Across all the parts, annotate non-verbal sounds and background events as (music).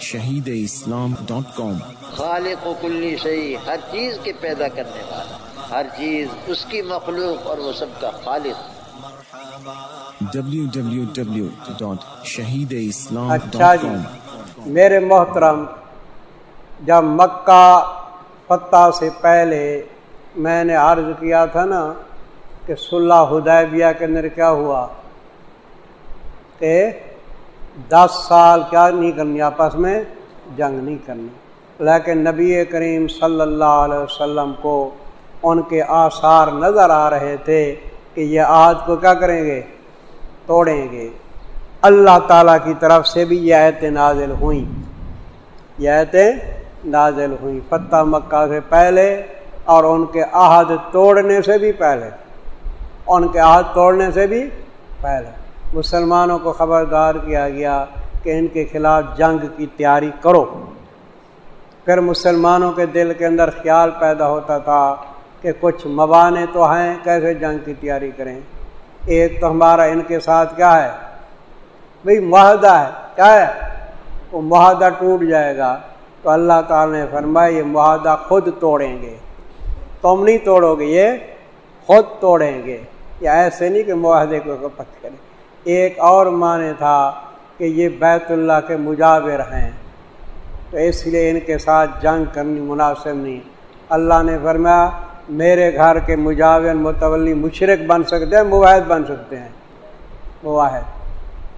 شہید اسلام ڈاٹ کام۔ خالق و کلی شہی ہر چیز کے پیدا کرنے والا ہر چیز اس کی مخلوق اور وہ سب کا خالق۔ شہید اسلام اچھا جی میرے محترم جب مکہ فتح سے پہلے میں نے عرض کیا تھا نا کہ صلح حدیبیہ کے اندر کیا ہوا کہ دس سال کیا نہیں کرنی، آپس میں جنگ نہیں کرنی۔ لیکن نبی کریم صلی اللہ علیہ وسلم کو ان کے آثار نظر آ رہے تھے کہ یہ آج کو کیا کریں گے؟ توڑیں گے۔ اللہ تعالیٰ کی طرف سے بھی یہ آیتیں نازل ہوئیں۔ یہ آیتیں نازل ہوئیں۔ فتح مکہ سے پہلے اور ان کے عہد توڑنے سے بھی پہلے۔ ان کے عہد توڑنے سے بھی پہلے۔ مسلمانوں کو خبردار کیا گیا کہ ان کے خلاف جنگ کی تیاری کرو۔ پھر مسلمانوں کے دل کے اندر خیال پیدا ہوتا تھا کہ کچھ موانے تو ہیں، کیسے جنگ کی تیاری کریں؟ ایک تو ہمارا ان کے ساتھ کیا ہے؟ بھئی معاہدہ ہے۔ کیا ہے؟ وہ معاہدہ ٹوٹ جائے گا۔ تو اللہ تعالی نے فرمایا، یہ معاہدہ خود توڑیں گے۔ تم نہیں توڑو گے، یہ خود توڑیں گے۔ یا ایسے نہیں کہ معاہدے کو پت کریں ایک اور معنی تھا کہ یہ بیت اللہ کے مجاور ہیں۔ تو اس لیے ان کے ساتھ جنگ کرنی مناسب نہیں۔ اللہ نے فرمایا، میرے گھر کے مجاور، متولی مشرق بن سکتے ہیں مواحد بن سکتے ہیں۔ مواحد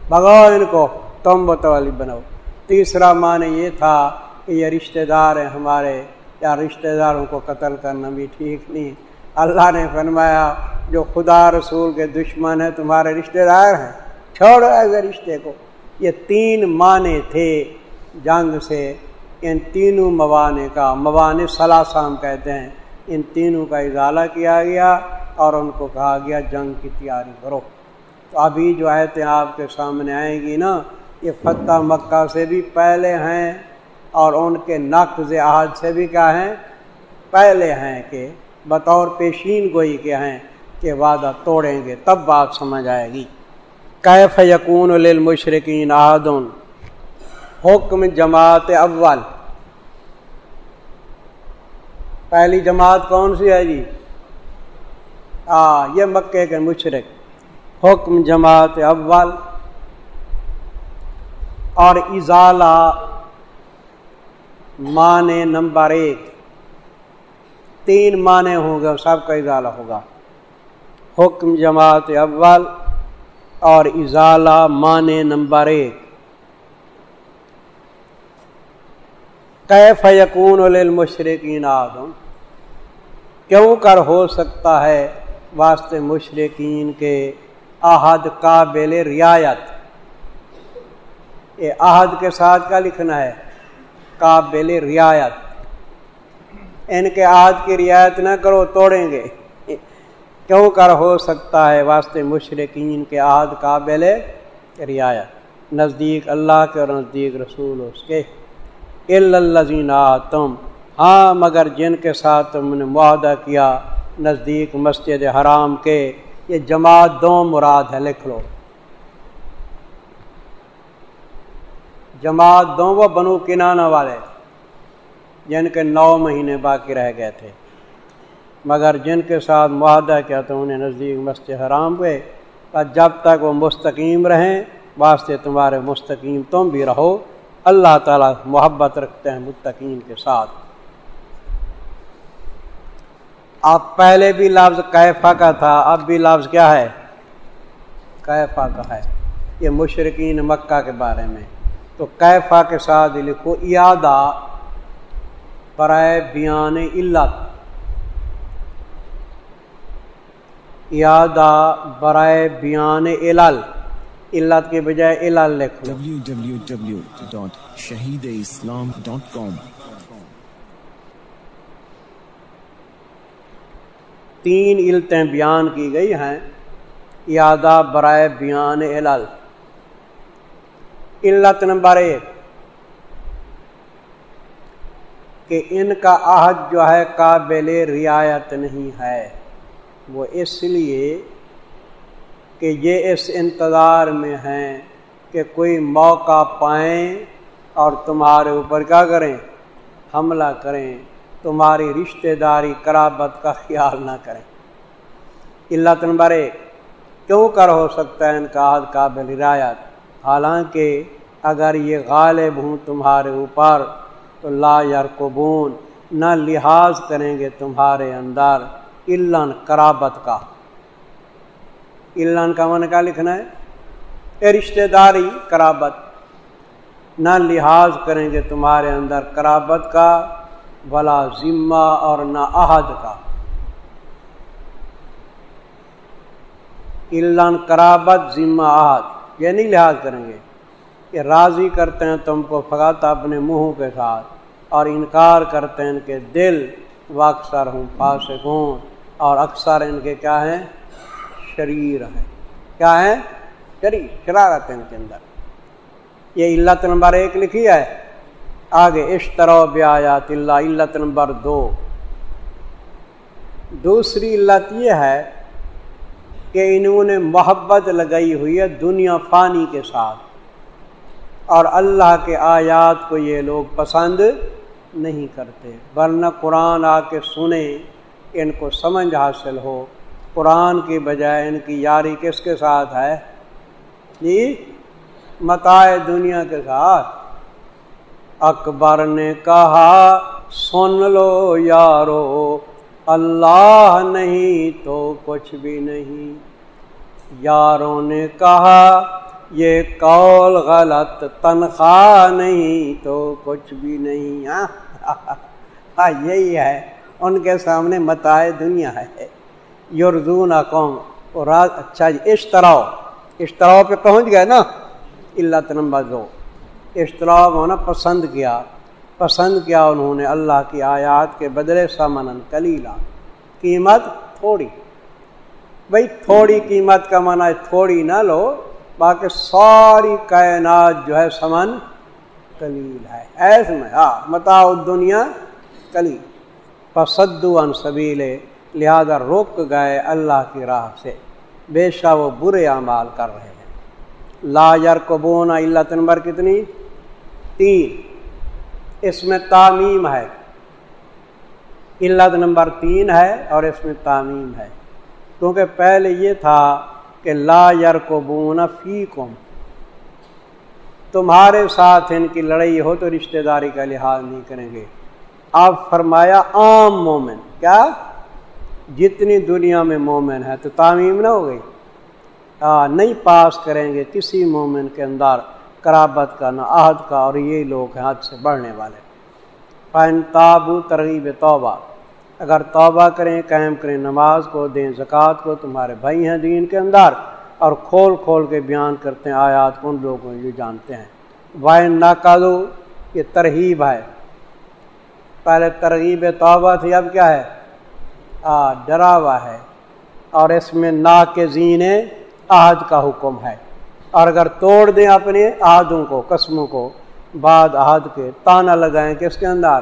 بگاؤ ان کو تم متولی بنو تیسرا معنی یہ تھا کہ یہ رشتہ دار ہیں ہمارے۔ یا رشتہ داروں کو قتل کرنا بھی ٹھیک نہیں۔ اللہ نے فرمایا، جو خدا رسول کے دشمن ہیں، تمہارے رشتہ دار ہیں، چھوڑو ایسے رشتے کو۔ یہ تین معنی تھے جنگ سے۔ ان تینوں موانے کا، موانے سلاسام کہتے ہیں۔ ان تینوں کا اضالہ کیا گیا اور ان کو کہا گیا، جنگ کی تیاری کرو۔ تو ابھی جو آیتیں آپ کے سامنے آئیں گی نا، یہ فتح مکہ سے بھی پہلے ہیں اور ان کے نقض عہد سے بھی کیا ہیں؟ پہلے ہیں کہ بطور پیشین گوئی کے ہیں کہ وعدہ توڑیں گے، تب بات سمجھ آئے گی۔ کیف یقون للمشرقین عہدن؟ حکم جماعت اول۔ پہلی جماعت کون سی ہے جی؟ ہاں یہ مکے کے مشرق حکم جماعت اول۔ اور ازالہ معنی نمبر ایک۔ تین معنی ہوں گے سب کا ازالہ ہوگا۔ حکم جماعت اول اور ازالہ معنی نمبر ایک۔ کیف یقون للمشرقین آدم؟ کیوں کر ہو سکتا ہے واسطے مشرقین کے عہد قابل رعایت؟ یہ عہد کے ساتھ کیا لکھنا ہے؟ قابل رعایت۔ ان کے عہد کی رعایت نہ کرو، توڑیں گے۔ کیوں کر ہو سکتا ہے واسطے مشرقین کے عہد قابل رعایت؟ نزدیک اللہ کے اور نزدیک رسول اس کے۔ الزین تم ہاں مگر جن کے ساتھ تم نے معاہدہ کیا نزدیک مسجد حرام کے، یہ جماعت دو مراد ہے، لکھ لو۔ جماعت دو وہ بنو کنانا والے۔ یعنی جن کے نو مہینے باقی رہ گئے تھے۔ مگر جن کے ساتھ معاہدہ کیا تو انہیں نزدیک مسجد حرام پہ جب تک وہ مستقیم رہیں، واسطے تمہارے مستقیم تم بھی رہو۔ اللہ تعالیٰ محبت رکھتے ہیں متقین کے ساتھ۔ اب پہلے بھی لفظ کیفا کا تھا، اب بھی لفظ کیا ہے؟ کیفا کا ہے۔ یہ مشرقین مکہ کے بارے میں۔ تو کیفا کے ساتھ لکھو ایادہ برائے بیان علت۔ یادہ برائے بیان علل۔ علت کے بجائے علل لکھو۔ www.shahideislam.com تین علتیں بیان کی گئی ہیں۔ یادہ برائے بیان علل۔ علت نمبر ایک۔ کہ ان کا عہد جو ہے قابل رعایت نہیں ہے۔ وہ اس لیے کہ یہ اس انتظار میں ہیں کہ کوئی موقع پائیں اور تمہارے اوپر کیا کریں؟ حملہ کریں۔ تمہاری رشتہ داری کرابت کا خیال نہ کریں۔ اللہ تنبر کیوں کر ہو سکتا ہے ان کا حد قابل رایت حالانکہ اگر یہ غالب ہوں تمہارے اوپر تو لا یارکبون نہ لحاظ کریں گے تمہارے اندر علن کرابت کا۔ علن کا من کا لکھنا ہے؟ اے رشتہ داری کرابت نہ لحاظ کریں گے تمہارے اندر کرابت کا بلا ذمہ اور نہ عہد کا۔ علن کرابت ذمہ، عہد یہ نہیں لحاظ کریں گے۔ کہ راضی کرتے ہیں تم کو، فقط اپنے منہ کے ساتھ، اور انکار کرتے ہیں ان کے دل و اکثر ہوں فاسق ہوں اور اکثر ان کے کیا ہیں؟ شریر ہیں۔ کیا ہیں؟ شریر، شرارت ان کے اندر۔ یہ علت نمبر ایک لکھی ہے۔ آگے اشترو بیات اللہ، علت نمبر دو۔ دوسری علت یہ ہے کہ انہوں نے محبت لگائی ہوئی ہے دنیا فانی کے ساتھ۔ اور اللہ کے آیات کو یہ لوگ پسند نہیں کرتے، ورنہ قرآن آ کے سنیں، ان کو سمجھ حاصل ہو۔ قرآن کی بجائے ان کی یاری کس کے ساتھ ہے؟ جی متائے دنیا کے ساتھ۔ اکبر نے کہا، سن لو یارو، اللہ نہیں تو کچھ بھی نہیں۔ یاروں نے کہا یہ کول غلط تنخواہ نہیں تو کچھ بھی نہیں ہاں, ہاں، یہی ہے۔ ان کے سامنے متائے دنیا ہے۔ یوردون قوم اور اچھا جی اشتراؤ۔ اشتراؤ پہ پہنچ گئے نا۔ اللہ نمبر دو۔ اشتراؤ ہونا پسند کیا۔ پسند کیا انہوں نے اللہ کی آیات کے بدلے سامن کلیلا۔ قیمت تھوڑی۔ بھائی تھوڑی قیمت کا منع تھوڑی نہ لو۔ باقی ساری کائنات جو ہے سمن کلیل ہے۔ ایسے میں ہاں متا دنیا کلیل پسدو ان سبیلے لہذا روک گئے اللہ کی راہ سے۔ بے شا وہ برے اعمال کر رہے ہیں۔ لا یر کو بونا اللہ نمبر کتنی تین، اس میں تعمیم ہے۔ علت نمبر تین ہے اور اس میں تعمیم ہے۔ کیونکہ پہلے یہ تھا کہ لا یر کو بونا فی کم تمہارے ساتھ ان کی لڑائی ہو تو رشتہ داری کا لحاظ نہیں کریں گے۔ آپ فرمایا عام مومن، کیا؟ جتنی دنیا میں مومن ہے تو تعمیم نہ ہو گئی۔ ہاں، نہیں پاس کریں گے کسی مومن کے اندر کرابت کا نہ عہد کا، اور یہ لوگ ہیں حد سے بڑھنے والے۔ فین تابو ترغیب توبہ اگر توبہ کریں، قائم کریں نماز کو، دیں زکوٰۃ کو، تمہارے بھائی ہیں دین کے اندر، اور کھول کھول کے بیان کرتے ہیں آیات ان لوگوں یہ جانتے ہیں۔ وائن ناکادو یہ ترغیب ہے۔ پہلے ترغیب توبہ تھی، اب کیا ہے؟ آ، ڈراوا ہے۔ اور اس میں نا کے زین عہد کا حکم ہے۔ اور اگر توڑ دیں اپنے عہدوں کو، قسموں کو، بعد عہد کے تانا لگائیں کس کے اندر؟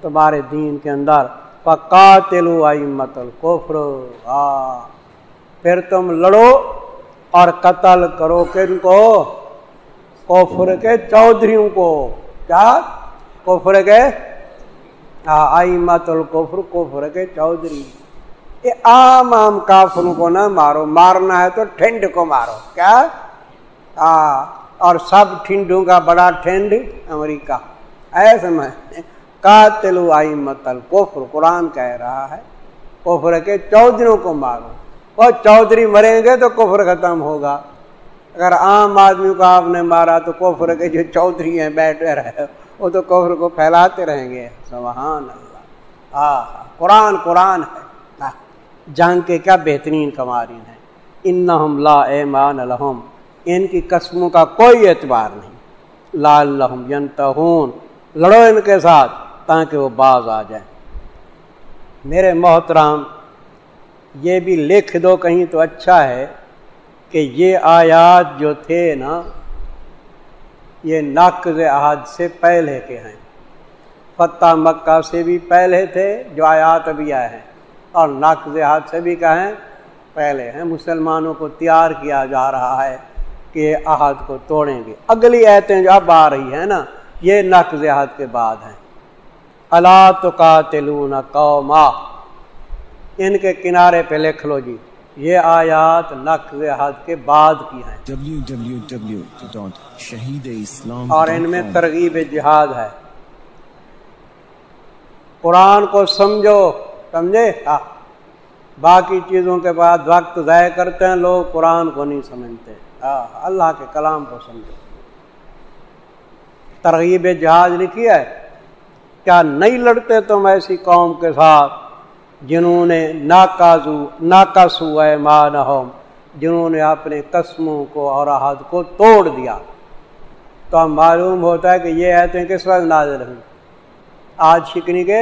تمہارے دین کے اندر۔ پکا تلو آئی مت الکفر۔ آ، پھر تم لڑو اور قتل کرو کن کو؟ کوفر کے چودھریوں کو۔ کیا؟ کوفر کے؟ آئی مت الکفر کوفر کے چودھری۔ یہ عام عام کافروں کو نہ مارو، مارنا ہے تو ٹھنڈ کو مارو۔ کیا؟ آ، اور سب ٹھنڈوں کا بڑا ٹھنڈ امریکہ۔ ایسے میں قاتل آئی متل کوفر قرآن کہہ رہا ہے کوفر کے چودھریوں کو مارو۔ وہ چودھری مریں گے تو کفر ختم ہوگا۔ اگر عام آدمی کو آپ نے مارا تو کوفر کے جو چودھری ہیں بیٹھے رہے، وہ تو کفر کو پھیلاتے رہیں گے۔ سبحان اللہ۔ ہاں قرآن قرآن ہے۔ جنگ کے کیا بہترین کمارین ہے ان لا ایمان الحم ان کی قسموں کا کوئی اعتبار نہیں۔ لا الحم ینتہون۔ لڑو ان کے ساتھ۔ تاکہ وہ باز آ جائیں۔ میرے محترام یہ بھی لکھ دو کہیں تو اچھا ہے کہ یہ آیات جو تھے نا، یہ نقض احد سے پہلے کے ہیں۔ فتح مکہ سے بھی پہلے تھے جو آیات ابھی آئے ہیں، اور نقض احد سے بھی کہیں پہلے ہیں۔ مسلمانوں کو تیار کیا جا رہا ہے کہ عہد کو توڑیں گے۔ اگلی ایتیں جو اب آ رہی ہیں نا، یہ نقض حد کے بعد ہیں۔ اللہ تو قاتلون قوما۔ ان کے کنارے پہ لکھ لو جی یہ آیات نقض حد کے بعد کی ہیں۔ www.shahideislam.com اور ان میں ترغیب جہاد ہے۔ قرآن کو سمجھو سمجھے؟ ہاں۔ باقی چیزوں کے بعد وقت ضائع کرتے ہیں لوگ قرآن کو نہیں سمجھتے۔ ہاں اللہ کے کلام کو سمجھو۔ ترغیب جہاز لکھی ہے۔ کیا نہیں لڑتے تم ایسی قوم کے ساتھ جنہوں نے ناکازو ناکاسو ہے مان جنہوں نے اپنے قسموں کو اور عہد کو توڑ دیا؟ تو ہم معلوم ہوتا ہے کہ یہ ایسے کس وقت نازل ہیں آج شکنی کے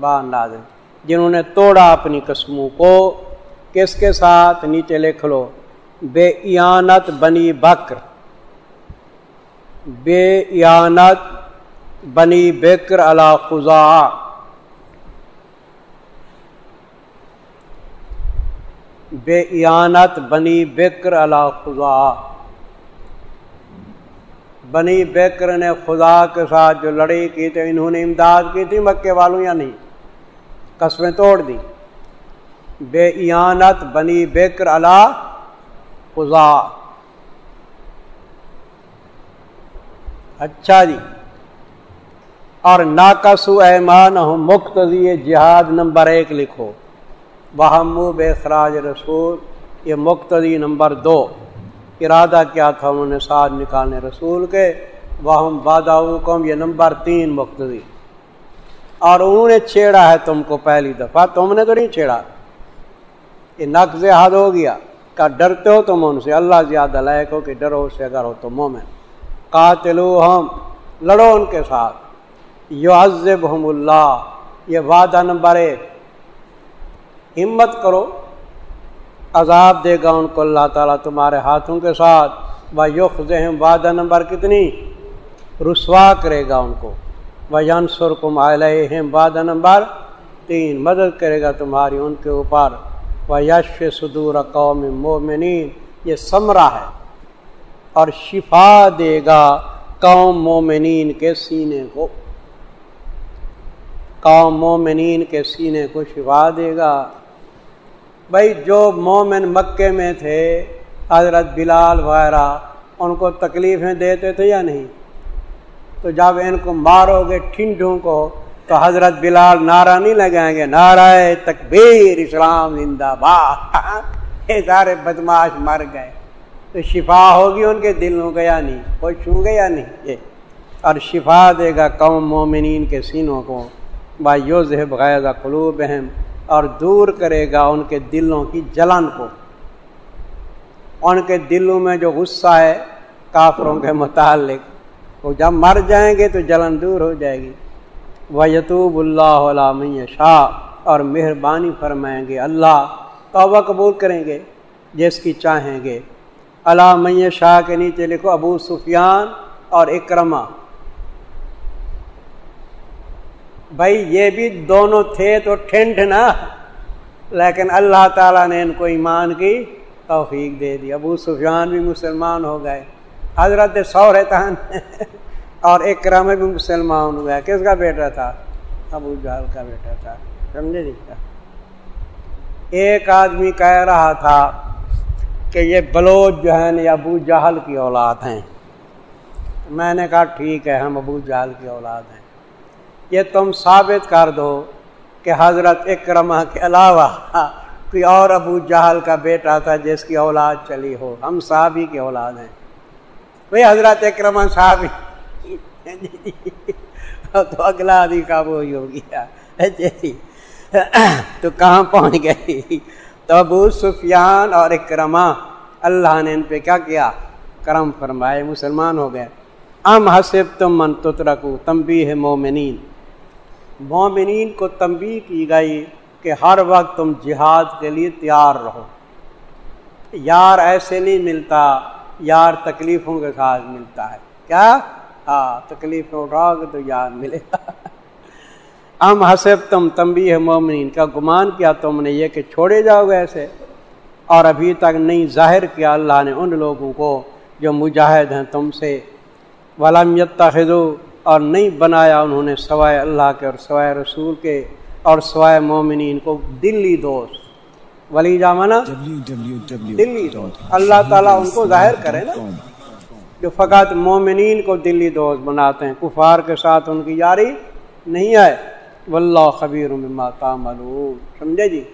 بعد نازل۔ جنہوں نے توڑا اپنی قسموں کو، کس کے ساتھ؟ نیچے لکھ لو، بے ایانت بنی بکر۔ بے ایانت بنی بکر علا خزا بے ایانت بنی بکر علا خزا بنی بکر نے خدا کے ساتھ جو لڑائی کی تھی انہوں نے امداد کی تھی مکے والوں یا نہیں؟ قسمیں توڑ دی۔ بے ایانت بنی بکر علا خزا اچھا جی۔ اور ناقصو ایمان ہوں مقتضی جہاد نمبر ایک لکھو۔ بہمو بے خراج رسول، یہ مقتدی نمبر دو۔ ارادہ کیا تھا انہوں نے ساتھ نکالنے رسول کے؟ وہم بادہ قوم یہ نمبر تین مقتدی اور انہوں نے چھیڑا ہے تم کو پہلی دفعہ، تم نے تو نہیں چھیڑا۔ یہ نقض حد ہو گیا۔ کا ڈرتے ہو تم ان سے؟ اللہ زیادہ لائق ہو کہ ڈرو سے اگر ہو تو مومن۔ قاتلو ہم لڑو ان کے ساتھ۔ یو اللہ یہ وعدہ نمبر ایک۔ ہمت کرو، عذاب دے گا ان کو۔ اللہ تعالیٰ تمہارے ہاتھوں کے ساتھ۔ وہ یوق ذہم وعدہ نمبر کتنی؟ رسوا کرے گا ان کو۔ وہ ینسر کم علیہم، وعدہ نمبر تین۔ مدد کرے گا تمہاری ان کے اوپر۔ وہ یش صدور قوم مومنین۔ یہ سمرا ہے۔ اور شفا دے گا قوم مومنین کے سینے کو۔ قوم مومنین کے سینے کو شفا دے گا۔ بھائی، جو مومن مکے میں تھے، حضرت بلال وغیرہ، ان کو تکلیفیں دیتے تھے یا نہیں؟ تو جب ان کو مارو گے ٹھنڈوں کو، تو حضرت بلال نعرہ نہیں لگائیں گے، نعرہ تکبیر اسلام زندہ باد۔ (laughs) یہ سارے بدماش مر گئے۔ تو شفا ہوگی ان کے دلوں کا یا نہیں؟ کوئی چھو گے یا نہیں؟ اور شفا دے گا قوم مومنین کے سینوں کو۔ بھائی یو ذہب غیر قلوب اہم اور دور کرے گا ان کے دلوں کی جلن کو۔ ان کے دلوں میں جو غصہ ہے کافروں کے متعلق، وہ جب مر جائیں گے تو جلن دور ہو جائے گی۔ وہ یتوب اللہ علام شاہ اور مہربانی فرمائیں گے اللہ، توبہ قبول کریں گے جس کی چاہیں گے۔ علام شاہ کے نیچے لکھو ابو سفیان اور اکرما بھائی یہ بھی دونوں تھے تو ٹھنڈ نا لیکن اللہ تعالیٰ نے ان کو ایمان کی توفیق دے دی۔ ابو سفیان بھی مسلمان ہو گئے، حضرت سور تان (laughs) اور ایک کرم بھی مسلمان ہو گیا کس کا بیٹا تھا؟ ابو جہل کا بیٹا تھا۔ سمجھے نہیں کیا؟ ایک آدمی کہہ رہا تھا کہ یہ بلوچ جو ہے نا ابو جہل کی اولاد ہیں۔ میں نے کہا ٹھیک ہے، ہم ابو جہل کی اولاد ہیں۔ یہ تم ثابت کر دو کہ حضرت اکرما کے علاوہ کوئی اور ابو جہل کا بیٹا تھا جس کی اولاد چلی ہو۔ ہم صحابی کی اولاد ہیں۔ بھائی حضرت اکرما صحابی۔ تو اگلا آدھی کا وہی ہو گیا۔ جی تو کہاں پہنچ گئی؟ تو ابو سفیان اور اکرما اللہ نے ان پہ کیا کیا؟ کرم فرمائے، مسلمان ہو گئے۔ ام حسب تم من تترکو تم بھی ہے مومنین۔ مومنین کو تنبیہ کی گئی کہ ہر وقت تم جہاد کے لیے تیار رہو۔ یار ایسے نہیں ملتا، یار تکلیفوں کے ساتھ ملتا ہے۔ کیا؟ ہاں تکلیفیں اٹھاؤ گے تو یار ملے گا۔ ام حسب تم تمبی ہے مومنین۔ کا گمان کیا تم نے یہ کہ چھوڑے جاؤ گے ایسے؟ اور ابھی تک نہیں ظاہر کیا اللہ نے ان لوگوں کو جو مجاہد ہیں تم سے۔ ولم خدو اور نہیں بنایا انہوں نے سوائے اللہ کے اور سوائے رسول کے اور سوائے مومنین کو دلی دوست۔ ولی جامنا دلی دوست۔ اللہ تعالیٰ ان کو ظاہر کرے نا جو فقط مومنین کو دلی دوست بناتے ہیں۔ کفار کے ساتھ ان کی یاری نہیں ہے واللہ خبیر مما تعملون۔ سمجھے جی؟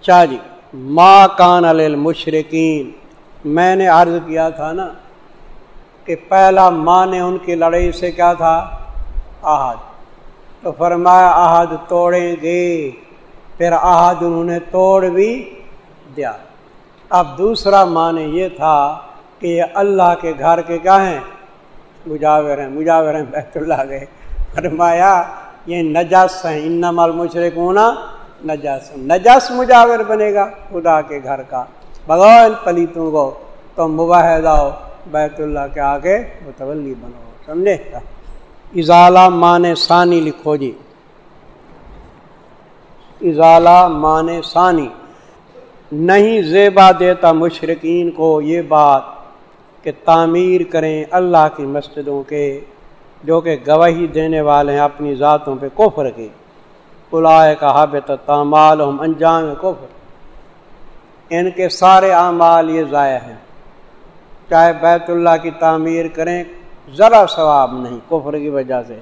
چاہ جی ما کان المشرقین میں نے عرض کیا تھا نا کہ پہلا ماں نے ان کی لڑائی سے کیا تھا؟ آہد تو فرمایا آہد توڑیں گے۔ پھر آہد انہوں نے توڑ بھی دیا۔ اب دوسرا معنی یہ تھا کہ یہ اللہ کے گھر کے کیا ہیں؟ مجاور ہیں۔ مجاور ہیں، بیت اللہ گئے فرمایا، یہ نجس ہیں۔ ان مال مشرق ہونا نجس۔ نجس مجاور بنے گا خدا کے گھر کا۔ بغیر پلیتوں کو تو مباحدہ ہو۔ بیت اللہ کے آگے متولی بنو، سمجھے؟ ازالہ مان ثانی لکھو جی۔ ازالہ مان ثانی۔ نہیں زیبا دیتا مشرقین کو یہ بات کہ تعمیر کریں اللہ کی مسجدوں کے، جو کہ گواہی دینے والے ہیں اپنی ذاتوں پہ کفر کے۔ بلائے کا حابط تعمال ہم انجام کفر۔ ان کے سارے اعمال یہ ضائع ہیں۔ چاہے بیت اللہ کی تعمیر کریں، ذرا ثواب نہیں، کفر کی وجہ سے۔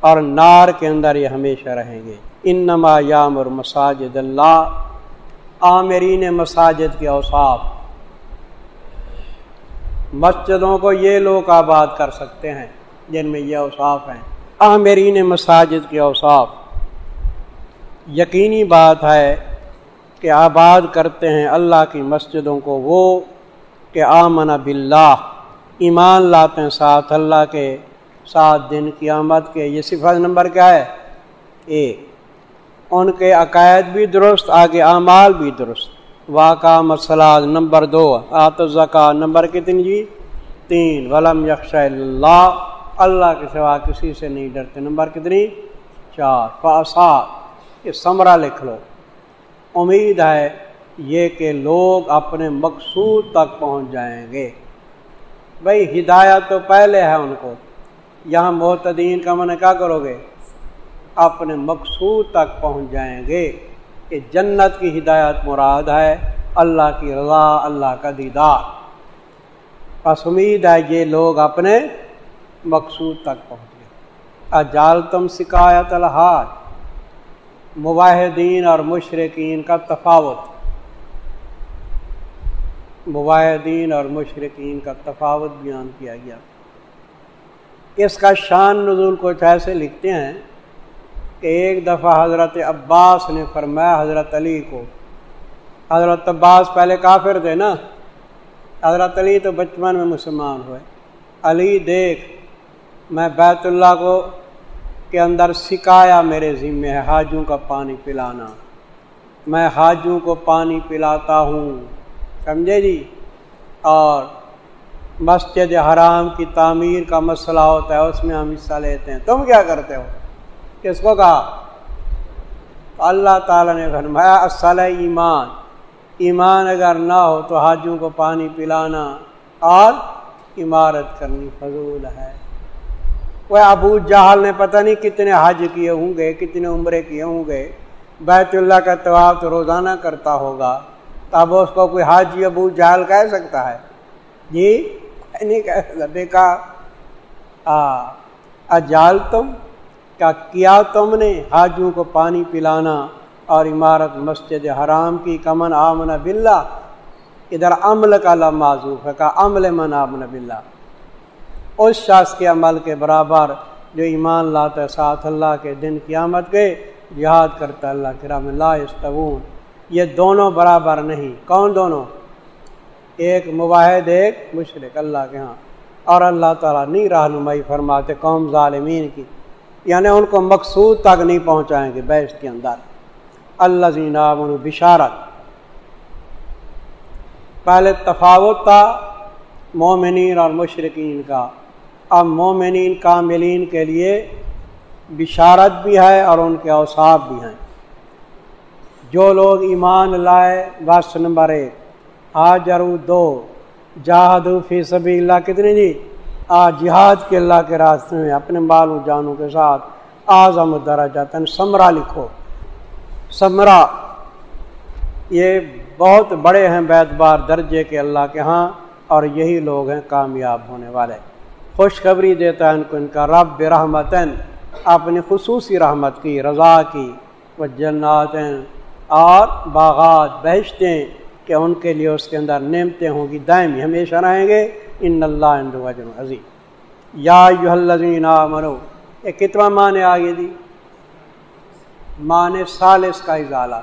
اور نار کے اندر یہ ہمیشہ رہیں گے۔ ان نما یام اور مساجد اللہ عامرین مساجد کے اوصاف۔ مسجدوں کو یہ لوگ آباد کر سکتے ہیں جن میں یہ اوصاف ہیں۔ عامرین مساجد کے اوصاف۔ یقینی بات ہے کہ آباد کرتے ہیں اللہ کی مسجدوں کو وہ کہ آمن باللہ، ایمان لاتے ہیں ساتھ اللہ کے سات دن کی آمد کے۔ یہ صفت نمبر کیا ہے؟ ایک ان کے عقائد بھی درست، آگے اعمال بھی درست۔ واقع مسلاد نمبر دو آت زکا نمبر کتنی جی؟ تین۔ ولم یکش اللہ اللہ کے سوا کسی سے نہیں ڈرتے۔ نمبر کتنی؟ چار۔ فاسات یہ سمرا لکھ لو۔ امید ہے یہ کہ لوگ اپنے مقصود تک پہنچ جائیں گے۔ بھائی ہدایت تو پہلے ہے ان کو۔ یہاں محتدین کا من کیا کرو گے؟ اپنے مقصود تک پہنچ جائیں گے کہ جنت کی ہدایت مراد ہے اللہ کی رضا، اللہ کا دیدار۔ بس امید ہے یہ لوگ اپنے مقصود تک پہنچ گئے۔ اجال تم شکایت الحاظ مباحدین اور مشرقین کا تفاوت۔ مباحدین اور مشرقین کا تفاوت بیان کیا گیا۔ اس کا شان نزول کو ایسے لکھتے ہیں کہ ایک دفعہ حضرت عباس نے فرمایا، حضرت علی کو، حضرت عباس پہلے کافر تھے نا، حضرت علی تو بچپن میں مسلمان ہوئے۔ علی دیکھ، میں بیت اللہ کو کے اندر سکھایا میرے ذمے ہے، حاجوں کا پانی پلانا۔ میں حاجوں کو پانی پلاتا ہوں۔ سمجھے جی۔ اور مسجد حرام کی تعمیر کا مسئلہ ہوتا ہے، اس میں ہم حصہ لیتے ہیں۔ تم کیا کرتے ہو؟ کس کو کہا؟ اللہ تعالیٰ نے فرمایا، اصل ایمان۔ ایمان اگر نہ ہو تو حاجوں کو پانی پلانا اور عمارت کرنی فضول ہے۔ وہ ابو جہل نے پتہ نہیں کتنے حج کیے ہوں گے، کتنے عمرے کیے ہوں گے۔ بیت اللہ کا طواف تو روزانہ کرتا ہوگا۔ تب اس کو کوئی حاجی ابو جہل کہہ سکتا ہے۔ جی نہیں کہہ سکتا۔ دیکھا اجال تم کیا کیا تم نے حاجوں کو پانی پلانا اور عمارت مسجد حرام کی؟ کمن آمن بلّہ ادھر عمل کا لم معذوف ہے کا عمل من آمن بلّہ اس شخص کے عمل کے برابر جو ایمان لاتا ہے، ساتھ اللہ کے دن کی آمد کے جہاد کرتا اللہ کے رام اللہ استعون یہ دونوں برابر نہیں۔ کون دونوں؟ ایک مباحد ایک مشرق اللہ کے ہاں۔ اور اللہ تعالیٰ نہیں رہنمائی فرماتے قوم ظالمین کی۔ یعنی ان کو مقصود تک نہیں پہنچائیں گے بیس کے اندر۔ اللہ زینا بشارت۔ پہلے تفاوت تھا مومنین اور مشرقین کا۔ اب مومنین کاملین کے لیے بشارت بھی ہے اور ان کے اوصاف بھی ہیں۔ جو لوگ ایمان لائے، بس نمبر ایک۔ آجرو دو۔ جہادو فی سبھی اللہ۔ کتنی جی؟ آج جہاد کے اللہ کے راستے میں، اپنے مال و جانوں کے ساتھ اعظم درجہ تن۔ سمرا لکھو۔ سمرا۔ یہ بہت بڑے ہیں بیت بار درجے کے اللہ کے ہاں اور یہی لوگ ہیں کامیاب ہونے والے۔ خوشخبری دیتا ہے ان کو ان کا رب رحمتن اپنی خصوصی رحمت کی، رضا کی۔ وہ جناتیں اور باغات بہشتیں کہ ان کے لیے اس کے اندر نعمتیں ہوں گی، دائمی ہمیشہ رہیں گے۔ ان اللہ عظیم۔ یا یو مرو یہ کتنا معنی آگے دی؟ معنی سالس کا اضالہ۔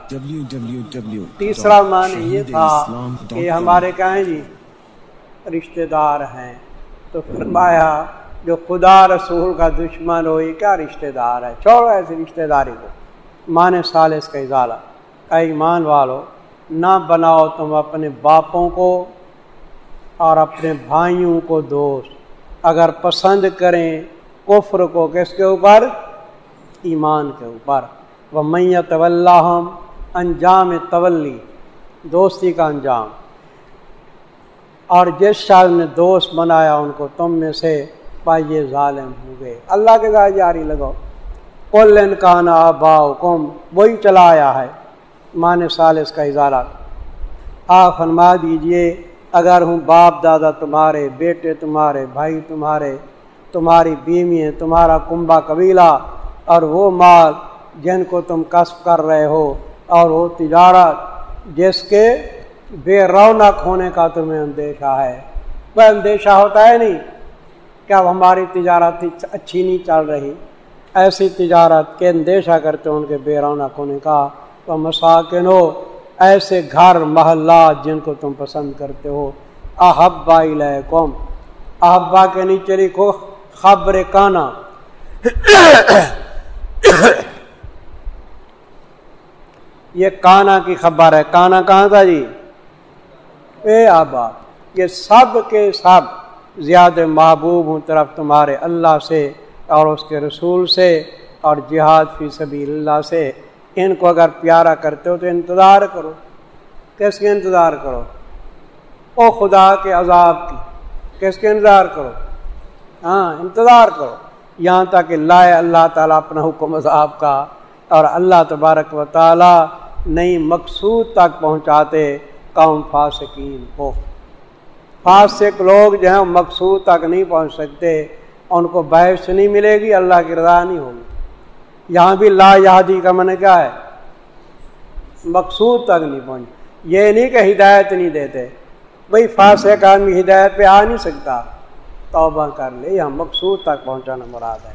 تیسرا معنی یہ تھا کہ ہمارے کہیں جی؟ رشتہ دار ہیں۔ تو فرمایا، جو خدا رسول کا دشمن ہو یہ کیا رشتہ دار ہے؟ چھوڑو ایسی رشتہ داری کو۔ معنی سالس کا اضالہ۔ ایمان والو، نہ بناؤ تم اپنے باپوں کو اور اپنے بھائیوں کو دوست۔ اگر پسند کریں کفر کو، کس کے اوپر؟ ایمان کے اوپر۔ وہ میت ہم انجام تولی، دوستی کا انجام۔ اور جس شاہ نے دوست بنایا، ان کو تم میں سے پائیے ظالم ہو گئے اللہ کے ذائقہ جاری لگو کل کا نا باؤ کم وہی چلایا ہے۔ مان سالس کا اظہار آپ فرما دیجیے، اگر ہوں باپ دادا تمہارے، بیٹے تمہارے، بھائی تمہارے، تمہاری بیوی تمہارا کنبا قبیلہ، اور وہ مال جن کو تم کسب کر رہے ہو، اور وہ تجارت جس کے بے رونق ہونے کا تمہیں اندیشہ ہے۔ وہ اندیشہ ہوتا ہے نہیں کیا ہماری تجارت اچھی نہیں چل رہی۔ ایسی تجارت کے اندیشہ کرتے ان کے بے رونق ہونے کا۔ تو مساکن ہو، ایسے گھر، محلات جن کو تم پسند کرتے ہو۔ احبا قوم احبا کے نیچے لکھو، خبر کانا۔ یہ کانا کی خبر ہے۔ کانا کہاں تھا جی؟ اے آبا یہ سب کے سب زیادہ محبوب ہوں طرف تمہارے اللہ سے اور اس کے رسول سے اور جہاد فی سبھی اللہ سے۔ ان کو اگر پیارا کرتے ہو تو انتظار کرو کس کے انتظار کرو؟ او خدا کے عذاب کی، کس کے انتظار کرو؟ ہاں انتظار کرو۔ یہاں تک کہ لائے اللہ تعالیٰ اپنا حکم عذاب کا اور اللہ تبارک و تعالیٰ نئی مقصود تک پہنچاتے قوم فاسقین کو۔ فاسق لوگ جو ہیں، مقصود تک نہیں پہنچ سکتے، ان کو بحث نہیں ملے گی، اللہ کی رضا نہیں ہوگی۔ یہاں بھی لا یادی کا من کیا ہے؟ مقصود تک نہیں پہنچ۔ یہ نہیں کہ ہدایت نہیں دیتے۔ بھائی فاسق آدمی ہدایت پہ آ نہیں سکتا۔ توبہ کر لے، یہاں مقصود تک پہنچانا مراد ہے۔